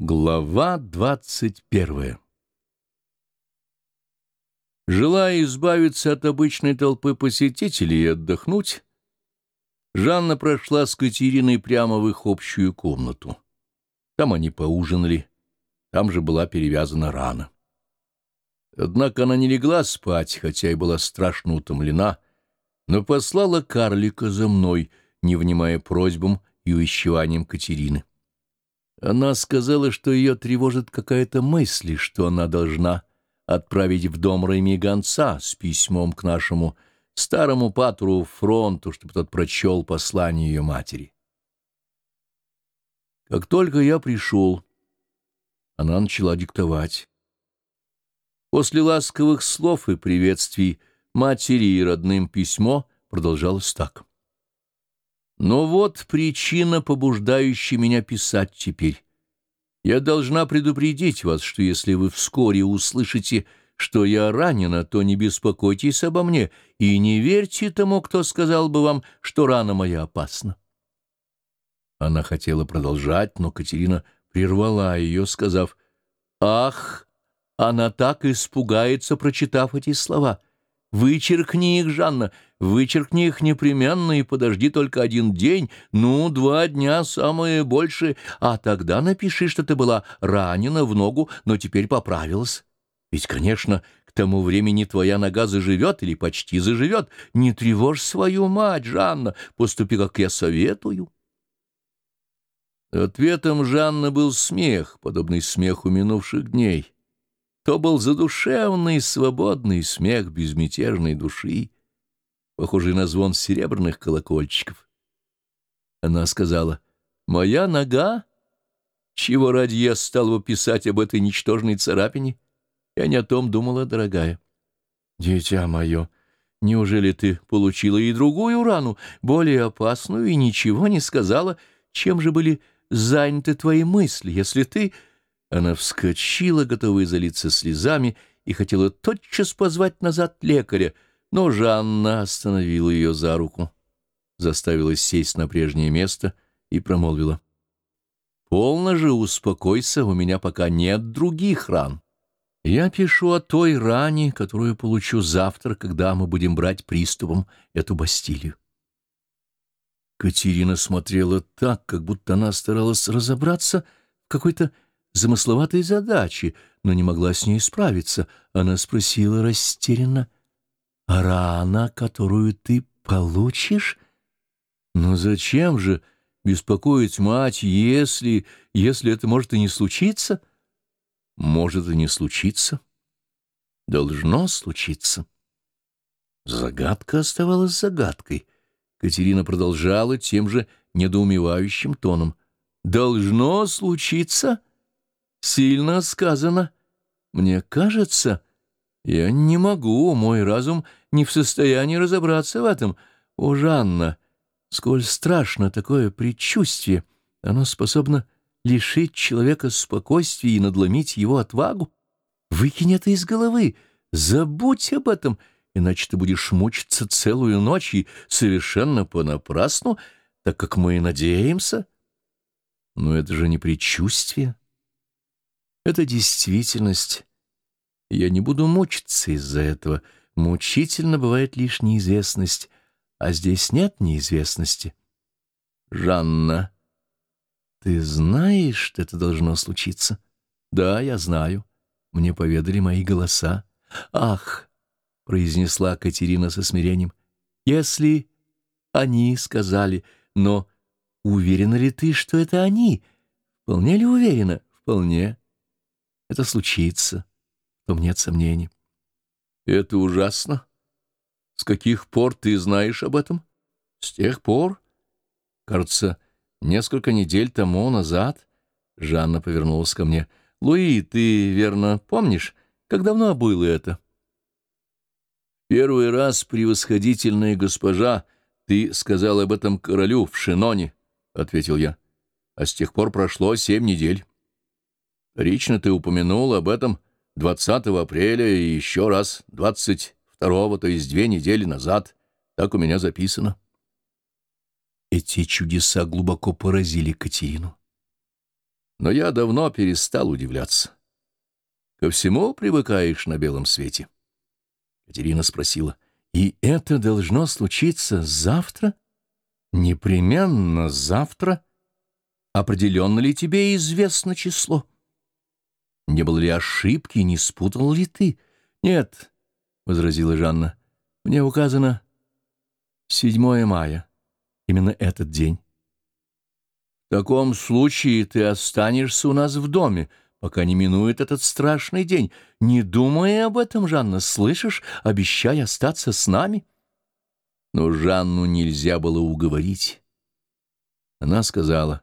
Глава двадцать первая Желая избавиться от обычной толпы посетителей и отдохнуть, Жанна прошла с Катериной прямо в их общую комнату. Там они поужинали, там же была перевязана рана. Однако она не легла спать, хотя и была страшно утомлена, но послала карлика за мной, не внимая просьбам и увещеваниям Катерины. Она сказала, что ее тревожит какая-то мысль, что она должна отправить в дом Рэми гонца с письмом к нашему старому патру фронту, чтобы тот прочел послание ее матери. Как только я пришел, она начала диктовать. После ласковых слов и приветствий матери и родным письмо продолжалось так. Но вот причина, побуждающая меня писать теперь. Я должна предупредить вас, что если вы вскоре услышите, что я ранена, то не беспокойтесь обо мне и не верьте тому, кто сказал бы вам, что рана моя опасна. Она хотела продолжать, но Катерина прервала ее, сказав, «Ах, она так испугается, прочитав эти слова». Вычеркни их, Жанна, вычеркни их непременно и подожди только один день, ну, два дня самое больше, а тогда напиши, что ты была ранена в ногу, но теперь поправилась. Ведь, конечно, к тому времени твоя нога заживет или почти заживет. Не тревожь свою мать, Жанна, поступи, как я советую. Ответом Жанна был смех, подобный смеху минувших дней. То был задушевный, свободный смех безмятежной души, похожий на звон серебряных колокольчиков. Она сказала, «Моя нога? Чего ради я стал бы писать об этой ничтожной царапине? Я не о том думала, дорогая». «Дитя мое, неужели ты получила и другую рану, более опасную, и ничего не сказала? Чем же были заняты твои мысли, если ты...» Она вскочила, готовая залиться слезами, и хотела тотчас позвать назад лекаря, но Жанна остановила ее за руку, заставила сесть на прежнее место и промолвила. «Полно же успокойся, у меня пока нет других ран. Я пишу о той ране, которую получу завтра, когда мы будем брать приступом эту Бастилию». Катерина смотрела так, как будто она старалась разобраться в какой-то замысловатой задачи, но не могла с ней справиться. Она спросила растерянно, «А рана, которую ты получишь?» «Но зачем же беспокоить мать, если... если это может и не случиться?» «Может и не случиться. Должно случиться». Загадка оставалась загадкой. Катерина продолжала тем же недоумевающим тоном. «Должно случиться?» Сильно сказано. Мне кажется, я не могу, мой разум не в состоянии разобраться в этом. О, Жанна, сколь страшно такое предчувствие! Оно способно лишить человека спокойствия и надломить его отвагу. Выкинь это из головы, забудь об этом, иначе ты будешь мучиться целую ночь и совершенно понапрасну, так как мы и надеемся. Но это же не предчувствие. Это действительность. Я не буду мучиться из-за этого. Мучительно бывает лишь неизвестность, а здесь нет неизвестности. Жанна, ты знаешь, что это должно случиться? Да, я знаю. Мне поведали мои голоса. Ах, произнесла Катерина со смирением, если они сказали, но уверена ли ты, что это они? Вполне ли уверена? Вполне это случится, в том нет сомнений. Это ужасно. С каких пор ты знаешь об этом? С тех пор, кажется, несколько недель тому назад, Жанна повернулась ко мне. Луи, ты верно помнишь, как давно было это? Первый раз, превосходительная госпожа, ты сказал об этом королю в Шиноне, — ответил я. А с тех пор прошло семь недель. Лично ты упомянул об этом 20 апреля и еще раз 22, то есть две недели назад. Так у меня записано. Эти чудеса глубоко поразили Катерину. Но я давно перестал удивляться. Ко всему привыкаешь на белом свете. Катерина спросила, «И это должно случиться завтра?» «Непременно завтра. Определенно ли тебе известно число?» «Не было ли ошибки, не спутал ли ты?» «Нет», — возразила Жанна, — «мне указано 7 мая, именно этот день». «В таком случае ты останешься у нас в доме, пока не минует этот страшный день. Не думай об этом, Жанна, слышишь? Обещай остаться с нами». Но Жанну нельзя было уговорить. Она сказала,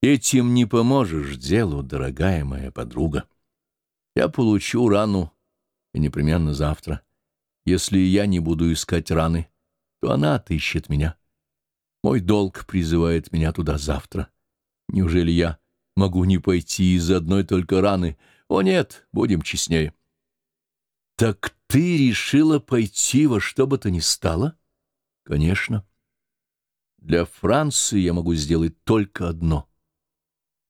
«Этим не поможешь делу, дорогая моя подруга. Я получу рану, и непременно завтра. Если я не буду искать раны, то она отыщет меня». Мой долг призывает меня туда завтра. Неужели я могу не пойти из одной только раны? О нет, будем честнее. Так ты решила пойти во что бы то ни стало? Конечно. Для Франции я могу сделать только одно —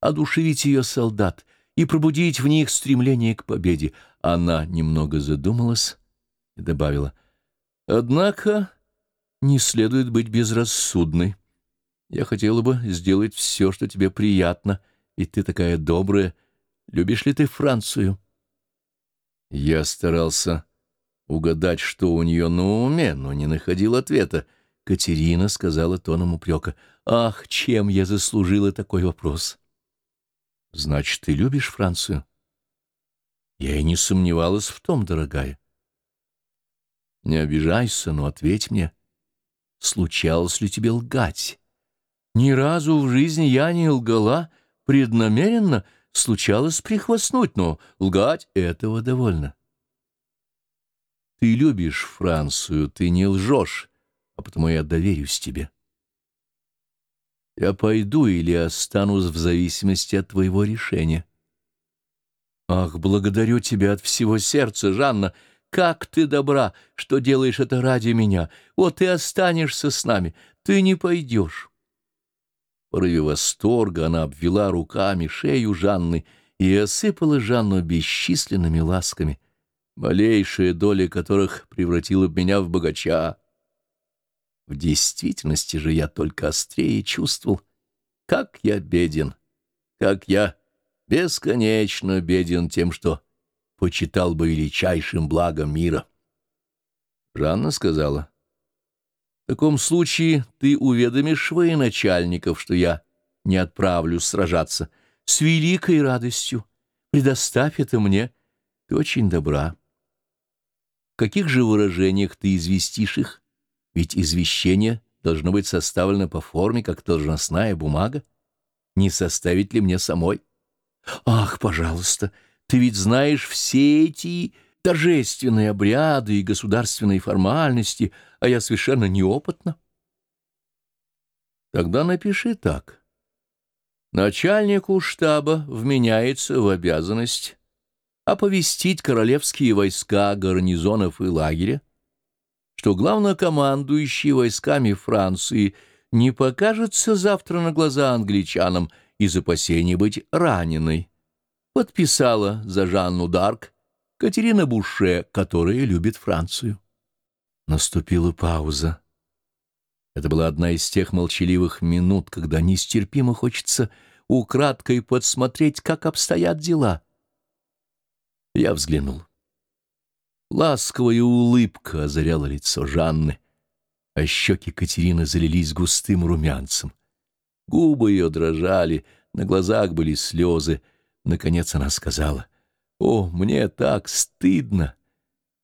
одушевить ее солдат и пробудить в них стремление к победе. Она немного задумалась и добавила, «Однако не следует быть безрассудной. Я хотела бы сделать все, что тебе приятно, и ты такая добрая. Любишь ли ты Францию?» Я старался угадать, что у нее на уме, но не находил ответа. Катерина сказала тоном упрека. «Ах, чем я заслужила такой вопрос?» «Значит, ты любишь Францию?» Я и не сомневалась в том, дорогая. «Не обижайся, но ответь мне» случалось ли тебе лгать? Ни разу в жизни я не лгала, преднамеренно случалось прихвастнуть, но лгать этого довольно. Ты любишь Францию, ты не лжешь, а потому я доверюсь тебе. Я пойду или останусь в зависимости от твоего решения. Ах, благодарю тебя от всего сердца, Жанна, — как ты добра, что делаешь это ради меня. Вот ты останешься с нами, ты не пойдешь. В порыве восторга она обвела руками шею Жанны и осыпала Жанну бесчисленными ласками, малейшая доля которых превратила меня в богача. В действительности же я только острее чувствовал, как я беден, как я бесконечно беден тем, что почитал бы величайшим благом мира. Жанна сказала, «В таком случае ты уведомишь военачальников, что я не отправлюсь сражаться. С великой радостью. Предоставь это мне. Ты очень добра. В каких же выражениях ты известишь их? Ведь извещение должно быть составлено по форме, как должностная бумага. Не составить ли мне самой? Ах, пожалуйста!» Ты ведь знаешь все эти торжественные обряды и государственные формальности, а я совершенно неопытна. Тогда напиши так. Начальнику штаба вменяется в обязанность оповестить королевские войска гарнизонов и лагеря, что главнокомандующий войсками Франции не покажется завтра на глаза англичанам из опасения быть раненой подписала за Жанну Дарк Катерина Буше, которая любит Францию. Наступила пауза. Это была одна из тех молчаливых минут, когда нестерпимо хочется украдкой подсмотреть, как обстоят дела. Я взглянул. Ласковая улыбка озаряла лицо Жанны, а щеки Катерины залились густым румянцем. Губы ее дрожали, на глазах были слезы — Наконец она сказала, «О, мне так стыдно!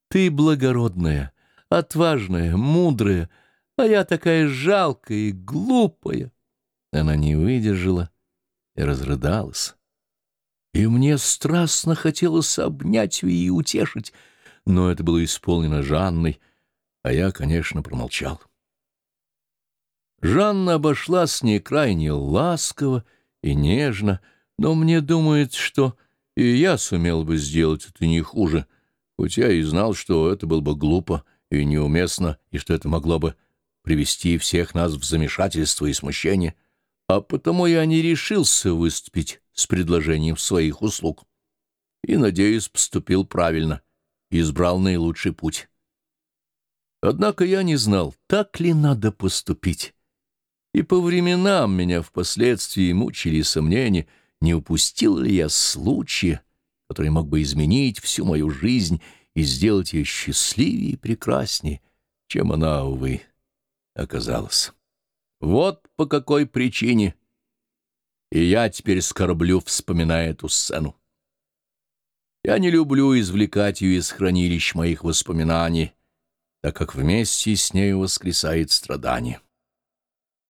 Ты благородная, отважная, мудрая, а я такая жалкая и глупая!» Она не выдержала и разрыдалась. И мне страстно хотелось обнять ее и утешить, но это было исполнено Жанной, а я, конечно, промолчал. Жанна обошла с ней крайне ласково и нежно, но мне думается, что и я сумел бы сделать это не хуже, хоть я и знал, что это было бы глупо и неуместно, и что это могло бы привести всех нас в замешательство и смущение, а потому я не решился выступить с предложением своих услуг. И, надеюсь, поступил правильно, избрал наилучший путь. Однако я не знал, так ли надо поступить. И по временам меня впоследствии мучили сомнения, не упустил ли я случая, который мог бы изменить всю мою жизнь и сделать ее счастливее и прекраснее, чем она, увы, оказалась. Вот по какой причине и я теперь скорблю, вспоминая эту сцену. Я не люблю извлекать ее из хранилищ моих воспоминаний, так как вместе с нею воскресает страдание.